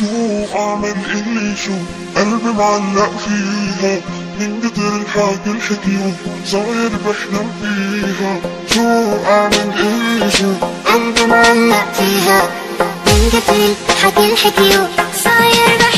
شو اعمل اللي شو قلبي معلق فيها من قدر الحاجة الحكيو صاير بحلم فيها. شو اعمل اللي شو قلبي معلق فيها. من قدر الحكي الحكيو صاير بحلم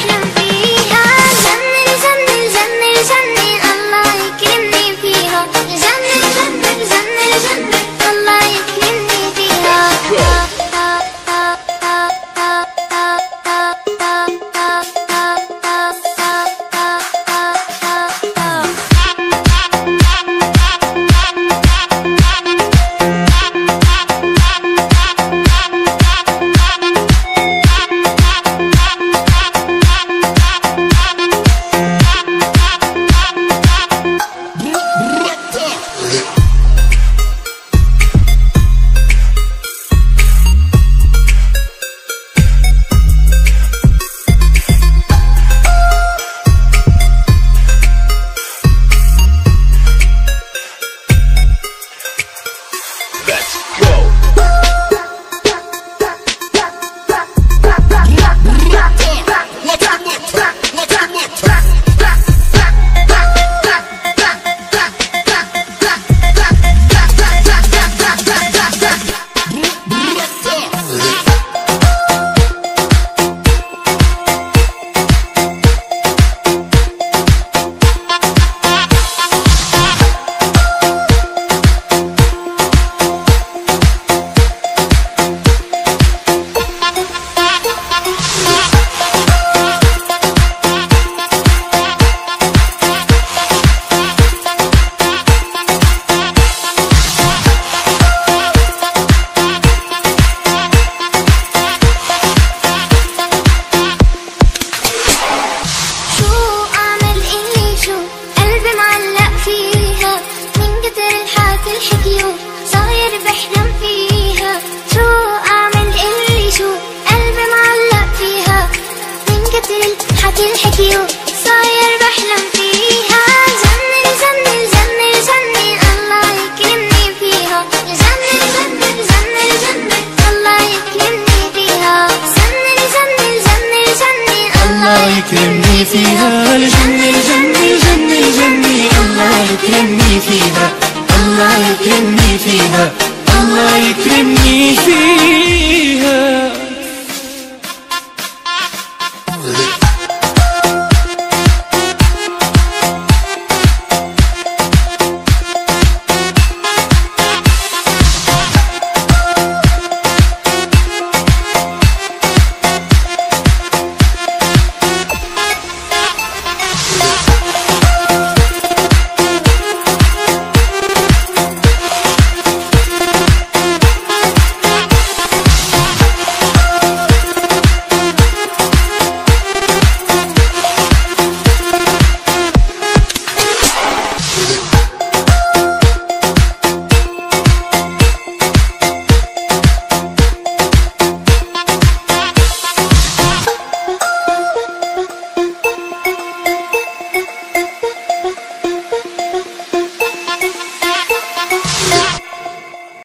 يكرمني فيها جنن جنن جنن جنن الجنة الجنة الجنة الجنة الله يكرمني فيها الله يكرمني فيها الله يكرمني فيها